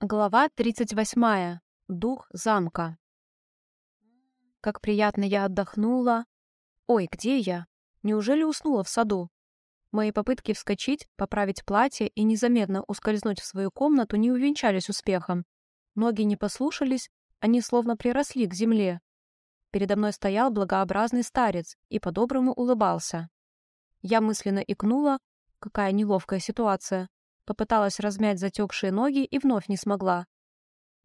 Глава 38. Дух замка. Как приятно я отдохнула. Ой, где я? Неужели уснула в саду? Мои попытки вскочить, поправить платье и незаметно ускользнуть в свою комнату не увенчались успехом. Ноги не послушались, они словно приросли к земле. Передо мной стоял благообразный старец и по-доброму улыбался. Я мысленно икнула, какая неловкая ситуация, Попыталась размять затекшие ноги и вновь не смогла.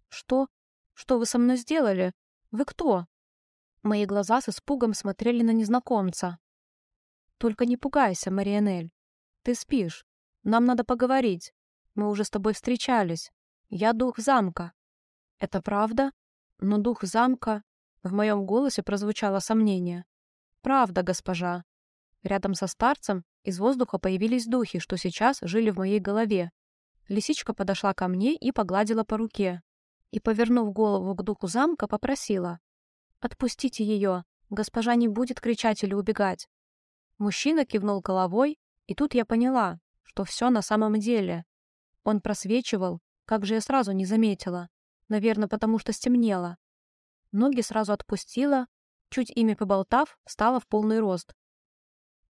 «Что? Что вы со мной сделали? Вы кто?» Мои глаза с испугом смотрели на незнакомца. «Только не пугайся, Марианель. Ты спишь. Нам надо поговорить. Мы уже с тобой встречались. Я дух замка». «Это правда? Но дух замка...» В моем голосе прозвучало сомнение. «Правда, госпожа. Рядом со старцем из воздуха появились духи, что сейчас жили в моей голове. Лисичка подошла ко мне и погладила по руке. И, повернув голову к духу замка, попросила. «Отпустите ее. Госпожа не будет кричать или убегать». Мужчина кивнул головой, и тут я поняла, что все на самом деле. Он просвечивал, как же я сразу не заметила. Наверное, потому что стемнело. Ноги сразу отпустила, чуть ими поболтав, встала в полный рост.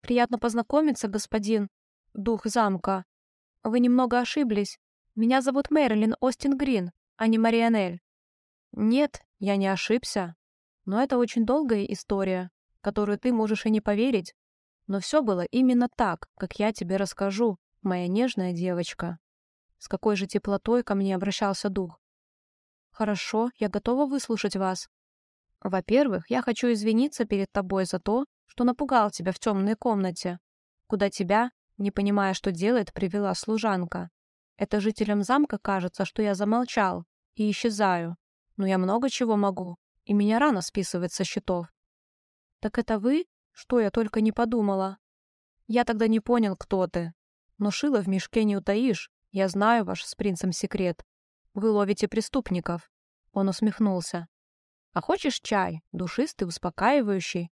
«Приятно познакомиться, господин дух замка. Вы немного ошиблись. Меня зовут Мэрилин Остин Грин, а не Марианель». «Нет, я не ошибся. Но это очень долгая история, которую ты можешь и не поверить. Но все было именно так, как я тебе расскажу, моя нежная девочка». С какой же теплотой ко мне обращался дух. «Хорошо, я готова выслушать вас. Во-первых, я хочу извиниться перед тобой за то, что напугал тебя в темной комнате, куда тебя, не понимая, что делает, привела служанка. Это жителям замка кажется, что я замолчал и исчезаю, но я много чего могу, и меня рано списывать со счетов. Так это вы? Что я только не подумала. Я тогда не понял, кто ты. Но шило в мешке не утаишь. Я знаю ваш с принцем секрет. Вы ловите преступников. Он усмехнулся. А хочешь чай, душистый, успокаивающий?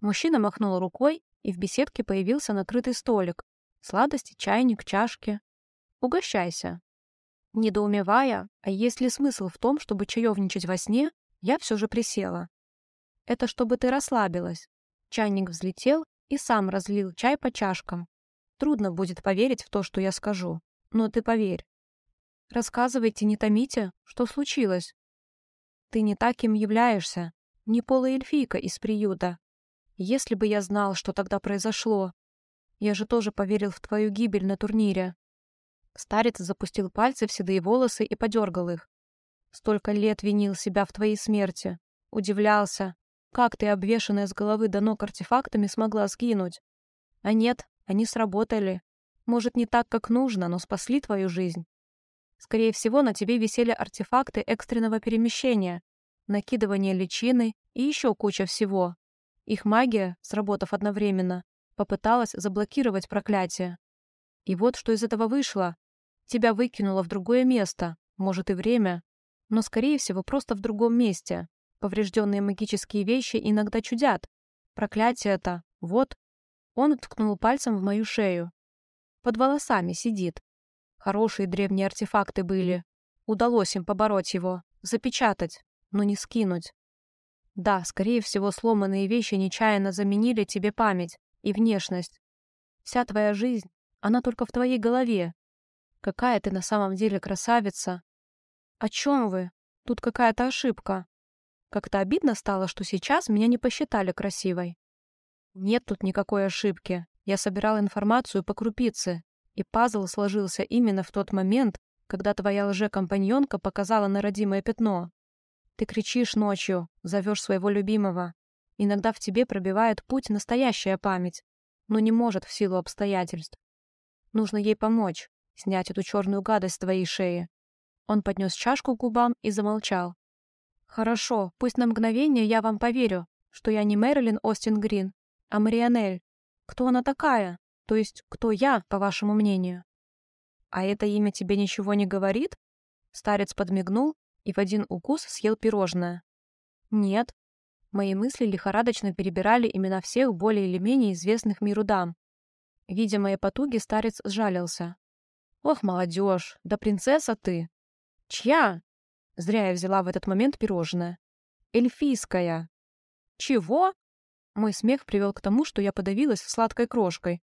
Мужчина махнул рукой, и в беседке появился накрытый столик. Сладости, чайник, чашки. Угощайся. Недоумевая, а есть ли смысл в том, чтобы чаевничать во сне, я все же присела. Это чтобы ты расслабилась. Чайник взлетел и сам разлил чай по чашкам. Трудно будет поверить в то, что я скажу. Но ты поверь. Рассказывайте, не томите, что случилось. Ты не таким являешься, не полуэльфийка из приюта, если бы я знал, что тогда произошло. Я же тоже поверил в твою гибель на турнире. Старец запустил пальцы в седые волосы и подергал их. Столько лет винил себя в твоей смерти. Удивлялся, как ты, обвешанная с головы до ног артефактами, смогла сгинуть. А нет, они сработали. Может, не так, как нужно, но спасли твою жизнь. Скорее всего, на тебе висели артефакты экстренного перемещения, накидывание личины и еще куча всего. Их магия, сработав одновременно, попыталась заблокировать проклятие. И вот что из этого вышло. Тебя выкинуло в другое место, может и время, но, скорее всего, просто в другом месте. Поврежденные магические вещи иногда чудят. Проклятие это, вот. Он ткнул пальцем в мою шею. Под волосами сидит. Хорошие древние артефакты были. Удалось им побороть его, запечатать, но не скинуть. Да, скорее всего, сломанные вещи нечаянно заменили тебе память и внешность. Вся твоя жизнь, она только в твоей голове. Какая ты на самом деле красавица. О чем вы? Тут какая-то ошибка. Как-то обидно стало, что сейчас меня не посчитали красивой. Нет тут никакой ошибки. Я собирал информацию по крупице, и пазл сложился именно в тот момент, когда твоя лже-компаньонка показала на родимое пятно. Ты кричишь ночью, зовешь своего любимого. Иногда в тебе пробивает путь настоящая память, но не может в силу обстоятельств. Нужно ей помочь, снять эту черную гадость с твоей шеи. Он поднес чашку к губам и замолчал. «Хорошо, пусть на мгновение я вам поверю, что я не Мэрилин Остин Грин, а Марианель. Кто она такая? То есть, кто я, по вашему мнению?» «А это имя тебе ничего не говорит?» Старец подмигнул и в один укус съел пирожное. Нет. Мои мысли лихорадочно перебирали имена всех более или менее известных миру дам. Видя мои потуги, старец сжалился. «Ох, молодежь, да принцесса ты! Чья? Зря я взяла в этот момент пирожное. Эльфийская. Чего? Мой смех привел к тому, что я подавилась сладкой крошкой.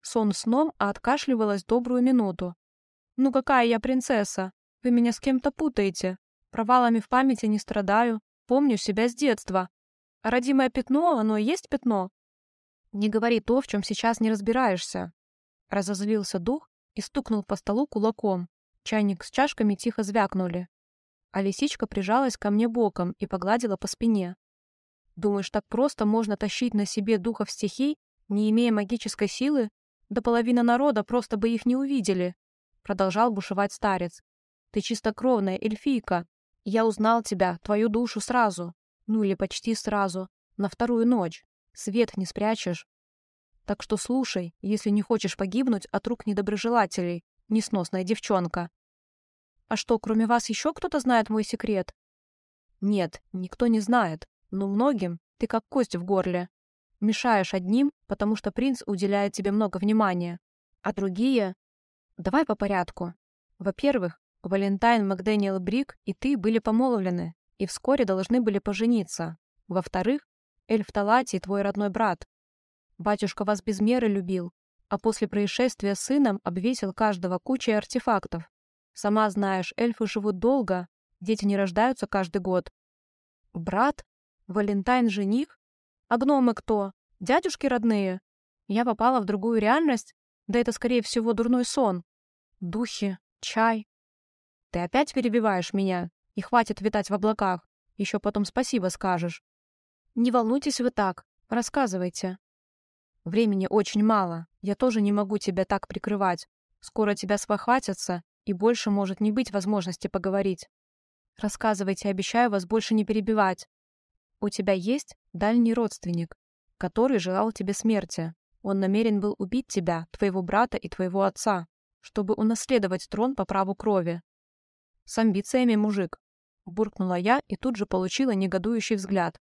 Сон сном, а откашливалась добрую минуту. «Ну какая я принцесса? Вы меня с кем-то путаете. Провалами в памяти не страдаю. Помню себя с детства. Родимое пятно, оно и есть пятно?» «Не говори то, в чем сейчас не разбираешься». Разозлился дух и стукнул по столу кулаком. Чайник с чашками тихо звякнули. А лисичка прижалась ко мне боком и погладила по спине. Думаешь, так просто можно тащить на себе духов стихий, не имея магической силы? Да половина народа просто бы их не увидели. Продолжал бушевать старец. Ты чистокровная эльфийка. Я узнал тебя, твою душу сразу. Ну или почти сразу. На вторую ночь. Свет не спрячешь. Так что слушай, если не хочешь погибнуть от рук недоброжелателей, несносная девчонка. А что, кроме вас еще кто-то знает мой секрет? Нет, никто не знает. Но многим ты как кость в горле. Мешаешь одним, потому что принц уделяет тебе много внимания. А другие... Давай по порядку. Во-первых, Валентайн Макдэниел Брик и ты были помолвлены и вскоре должны были пожениться. Во-вторых, Эльф Талатий твой родной брат. Батюшка вас без меры любил, а после происшествия с сыном обвесил каждого кучей артефактов. Сама знаешь, эльфы живут долго, дети не рождаются каждый год. Брат? Валентайн жених? А гномы кто? Дядюшки родные? Я попала в другую реальность? Да это, скорее всего, дурной сон. Духи, чай. Ты опять перебиваешь меня? И хватит витать в облаках. Еще потом спасибо скажешь. Не волнуйтесь вы так. Рассказывайте. Времени очень мало. Я тоже не могу тебя так прикрывать. Скоро тебя спохватятся, и больше может не быть возможности поговорить. Рассказывайте, обещаю вас больше не перебивать. У тебя есть дальний родственник, который желал тебе смерти. Он намерен был убить тебя, твоего брата и твоего отца, чтобы унаследовать трон по праву крови. С амбициями, мужик. Буркнула я и тут же получила негодующий взгляд.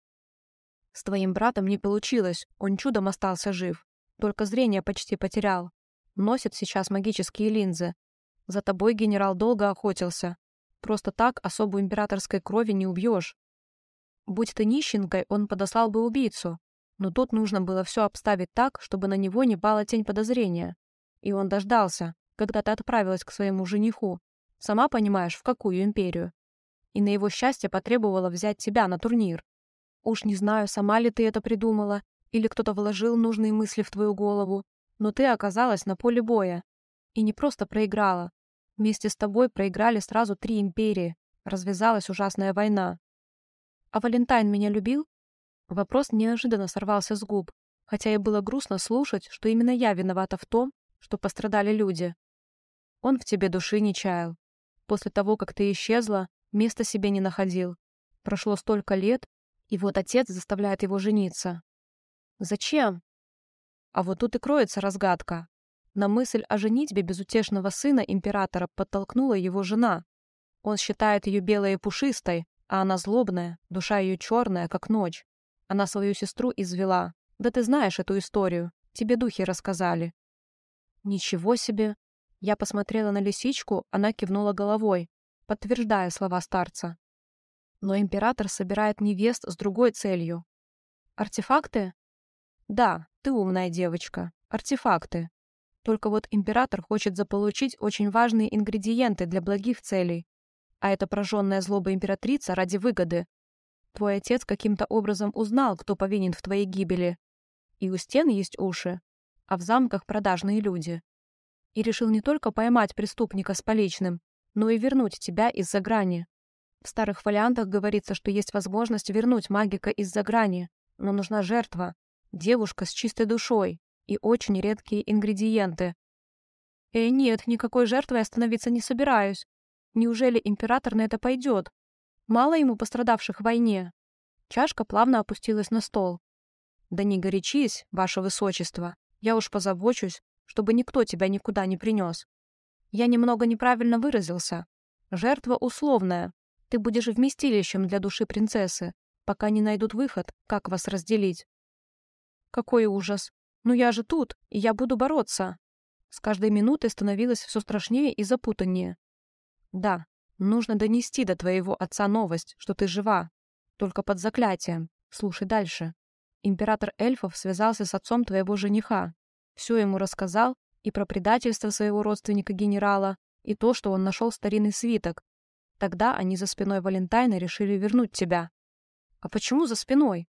С твоим братом не получилось, он чудом остался жив. Только зрение почти потерял. Носит сейчас магические линзы. За тобой генерал долго охотился. Просто так особу императорской крови не убьешь. Будь ты нищенкой, он подослал бы убийцу. Но тут нужно было все обставить так, чтобы на него не пала тень подозрения. И он дождался, когда ты отправилась к своему жениху. Сама понимаешь, в какую империю. И на его счастье потребовала взять тебя на турнир. Уж не знаю, сама ли ты это придумала, или кто-то вложил нужные мысли в твою голову, но ты оказалась на поле боя. И не просто проиграла. Вместе с тобой проиграли сразу три империи. Развязалась ужасная война. «А Валентайн меня любил?» Вопрос неожиданно сорвался с губ, хотя и было грустно слушать, что именно я виновата в том, что пострадали люди. Он в тебе души не чаял. После того, как ты исчезла, места себе не находил. Прошло столько лет, и вот отец заставляет его жениться. Зачем? А вот тут и кроется разгадка. На мысль о женитьбе безутешного сына императора подтолкнула его жена. Он считает ее белой и пушистой, а она злобная, душа ее черная, как ночь. Она свою сестру извела. Да ты знаешь эту историю. Тебе духи рассказали. Ничего себе. Я посмотрела на лисичку, она кивнула головой, подтверждая слова старца. Но император собирает невест с другой целью. Артефакты? Да, ты умная девочка. Артефакты. Только вот император хочет заполучить очень важные ингредиенты для благих целей, а эта прожженная злоба императрица ради выгоды. Твой отец каким-то образом узнал, кто повинен в твоей гибели. И у стен есть уши, а в замках продажные люди. И решил не только поймать преступника с поличным, но и вернуть тебя из-за грани. В старых фолиантах говорится, что есть возможность вернуть магика из-за грани, но нужна жертва, девушка с чистой душой и очень редкие ингредиенты. Эй, нет, никакой жертвой остановиться не собираюсь. Неужели император на это пойдет? Мало ему пострадавших в войне. Чашка плавно опустилась на стол. Да не горячись, ваше высочество. Я уж позабочусь, чтобы никто тебя никуда не принес. Я немного неправильно выразился. Жертва условная. Ты будешь вместилищем для души принцессы, пока не найдут выход, как вас разделить. Какой ужас. Ну я же тут, и я буду бороться. С каждой минутой становилось все страшнее и запутаннее. Да, Нужно донести до твоего отца новость, что ты жива. Только под заклятием. Слушай дальше. Император эльфов связался с отцом твоего жениха. Все ему рассказал и про предательство своего родственника-генерала, и то, что он нашел старинный свиток. Тогда они за спиной Валентайна решили вернуть тебя. А почему за спиной?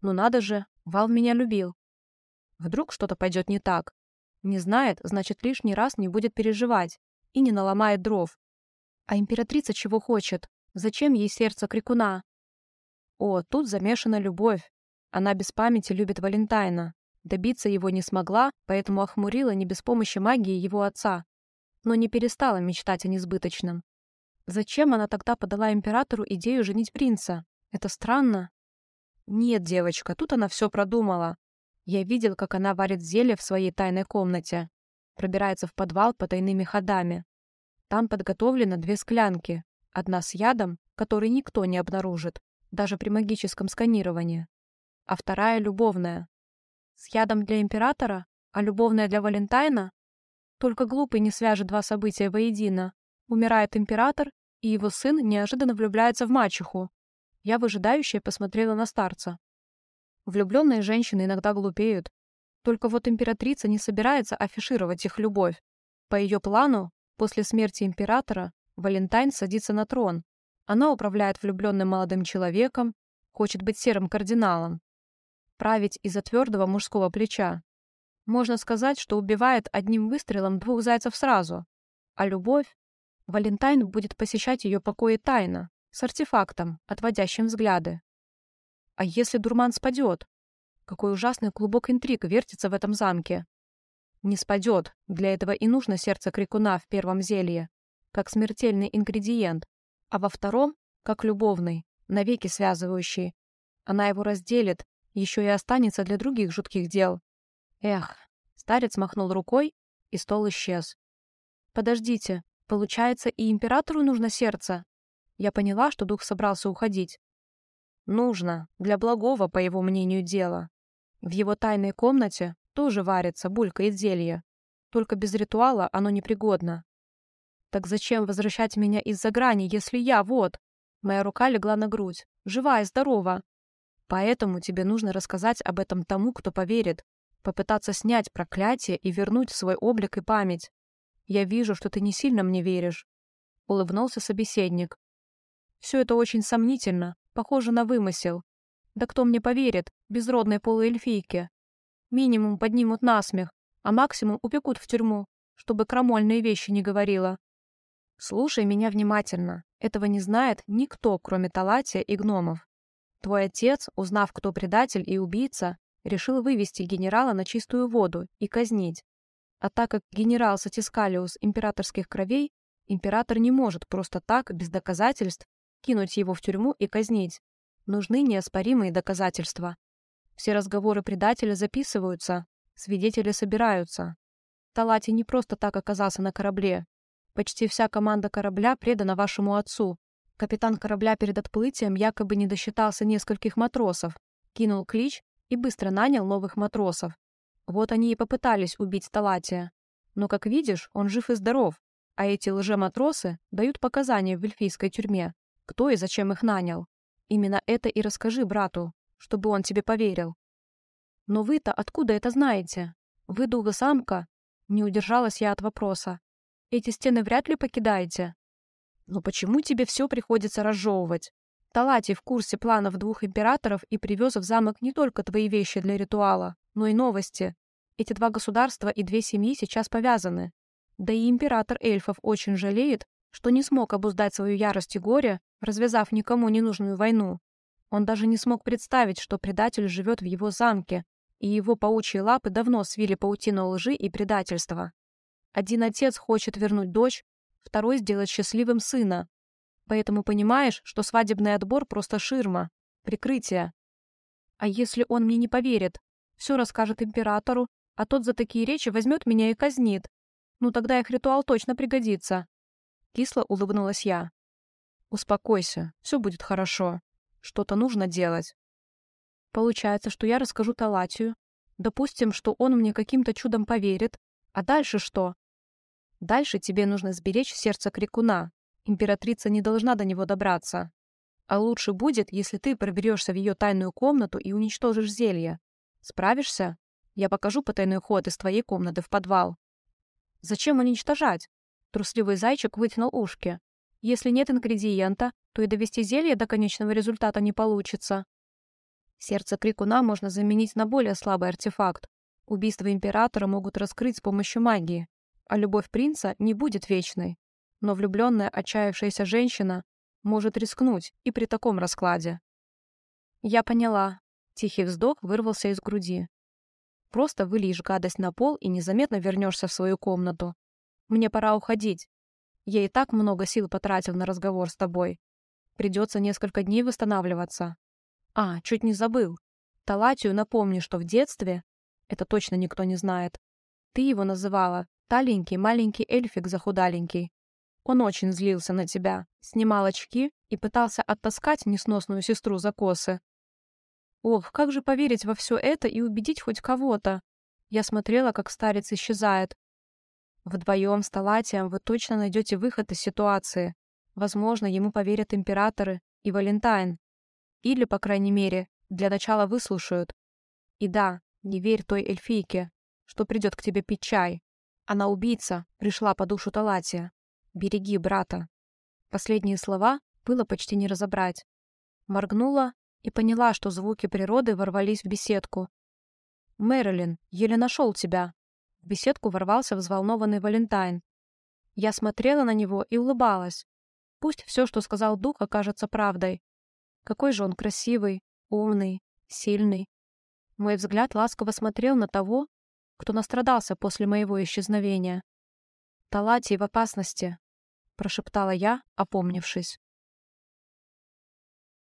Ну надо же, Вал меня любил. Вдруг что-то пойдет не так. Не знает, значит, лишний раз не будет переживать и не наломает дров. А императрица чего хочет? Зачем ей сердце крикуна? О, тут замешана любовь. Она без памяти любит Валентайна. Добиться его не смогла, поэтому охмурила не без помощи магии его отца. Но не перестала мечтать о несбыточном. Зачем она тогда подала императору идею женить принца? Это странно. Нет, девочка, тут она все продумала. Я видел, как она варит зелье в своей тайной комнате. Пробирается в подвал по тайными ходами. Там подготовлено две склянки. Одна с ядом, который никто не обнаружит, даже при магическом сканировании. А вторая любовная. С ядом для императора, а любовная для Валентайна? Только глупый не свяжет два события воедино. Умирает император, и его сын неожиданно влюбляется в мачеху. Я выжидающая посмотрела на старца. Влюбленные женщины иногда глупеют. Только вот императрица не собирается афишировать их любовь. По ее плану, после смерти императора, Валентайн садится на трон. Она управляет влюбленным молодым человеком, хочет быть серым кардиналом. Править из-за твердого мужского плеча. Можно сказать, что убивает одним выстрелом двух зайцев сразу. А любовь? Валентайн будет посещать ее покои тайно, с артефактом, отводящим взгляды. А если дурман спадет? Какой ужасный клубок интриг вертится в этом замке. Не спадет, для этого и нужно сердце крикуна в первом зелье, как смертельный ингредиент, а во втором, как любовный, навеки связывающий. Она его разделит, еще и останется для других жутких дел. Эх, старец махнул рукой, и стол исчез. Подождите, получается, и императору нужно сердце? Я поняла, что дух собрался уходить. Нужно, для благого, по его мнению, дела. В его тайной комнате тоже варится, булькает зелье. Только без ритуала оно непригодно. Так зачем возвращать меня из-за грани, если я, вот... Моя рука легла на грудь, жива и здорова. Поэтому тебе нужно рассказать об этом тому, кто поверит, попытаться снять проклятие и вернуть свой облик и память. Я вижу, что ты не сильно мне веришь. Улыбнулся собеседник. Все это очень сомнительно, похоже на вымысел. Да кто мне поверит, безродной полуэльфийке? Минимум поднимут насмех, а максимум упекут в тюрьму, чтобы крамольные вещи не говорила. Слушай меня внимательно. Этого не знает никто, кроме Талатия и гномов. Твой отец, узнав, кто предатель и убийца, решил вывести генерала на чистую воду и казнить. А так как генерал Сатискалиус императорских кровей, император не может просто так, без доказательств, кинуть его в тюрьму и казнить. Нужны неоспоримые доказательства. Все разговоры предателя записываются, свидетели собираются. Талати не просто так оказался на корабле. Почти вся команда корабля предана вашему отцу. Капитан корабля перед отплытием якобы не досчитался нескольких матросов, кинул клич и быстро нанял новых матросов. Вот они и попытались убить Талатия. Но, как видишь, он жив и здоров, а эти лжематросы дают показания в эльфийской тюрьме. Кто и зачем их нанял? Именно это и расскажи брату, чтобы он тебе поверил. Но вы-то откуда это знаете? Вы дуга самка? Не удержалась я от вопроса. Эти стены вряд ли покидаете? Но почему тебе все приходится разжевывать? Талати в курсе планов двух императоров и привез в замок не только твои вещи для ритуала, но и новости. Эти два государства и две семьи сейчас повязаны. Да и император эльфов очень жалеет, что не смог обуздать свою ярость и горе, развязав никому ненужную войну. Он даже не смог представить, что предатель живет в его замке, и его паучьи лапы давно свили паутину лжи и предательства. Один отец хочет вернуть дочь, второй сделать счастливым сына. Поэтому понимаешь, что свадебный отбор просто ширма, прикрытие. А если он мне не поверит, все расскажет императору, а тот за такие речи возьмет меня и казнит. Ну тогда их ритуал точно пригодится. Кисло улыбнулась я. «Успокойся, все будет хорошо. Что-то нужно делать». Получается, что я расскажу Талатию. Допустим, что он мне каким-то чудом поверит. А дальше что? Дальше тебе нужно сберечь сердце крикуна. Императрица не должна до него добраться. А лучше будет, если ты проберешься в ее тайную комнату и уничтожишь зелье. Справишься? Я покажу потайной ход из твоей комнаты в подвал. Зачем уничтожать? Трусливый зайчик вытянул ушки. Если нет ингредиента, то и довести зелье до конечного результата не получится. Сердце крикуна можно заменить на более слабый артефакт. Убийство императора могут раскрыть с помощью магии, а любовь принца не будет вечной. Но влюбленная, отчаявшаяся женщина может рискнуть и при таком раскладе. Я поняла. Тихий вздох вырвался из груди. Просто выльешь гадость на пол и незаметно вернешься в свою комнату. Мне пора уходить. Я и так много сил потратил на разговор с тобой. Придется несколько дней восстанавливаться. А, чуть не забыл. Талатию напомни, что в детстве, это точно никто не знает, ты его называла таленький маленький эльфик захудаленький. Он очень злился на тебя, снимал очки и пытался оттаскать несносную сестру за косы. Ох, как же поверить во все это и убедить хоть кого-то? Я смотрела, как старец исчезает. Вдвоем с Талатием вы точно найдете выход из ситуации. Возможно, ему поверят императоры и Валентайн. Или, по крайней мере, для начала выслушают. И да, не верь той эльфийке, что придет к тебе пить чай. Она убийца, пришла по душу Талатия. «Береги брата». Последние слова было почти не разобрать. Моргнула и поняла, что звуки природы ворвались в беседку. «Мэрилин, еле нашел тебя!» В беседку ворвался взволнованный Валентайн. Я смотрела на него и улыбалась. Пусть все, что сказал дух, окажется правдой. Какой же он красивый, умный, сильный. Мой взгляд ласково смотрел на того, кто настрадался после моего исчезновения. Талати в опасности прошептала я, опомнившись.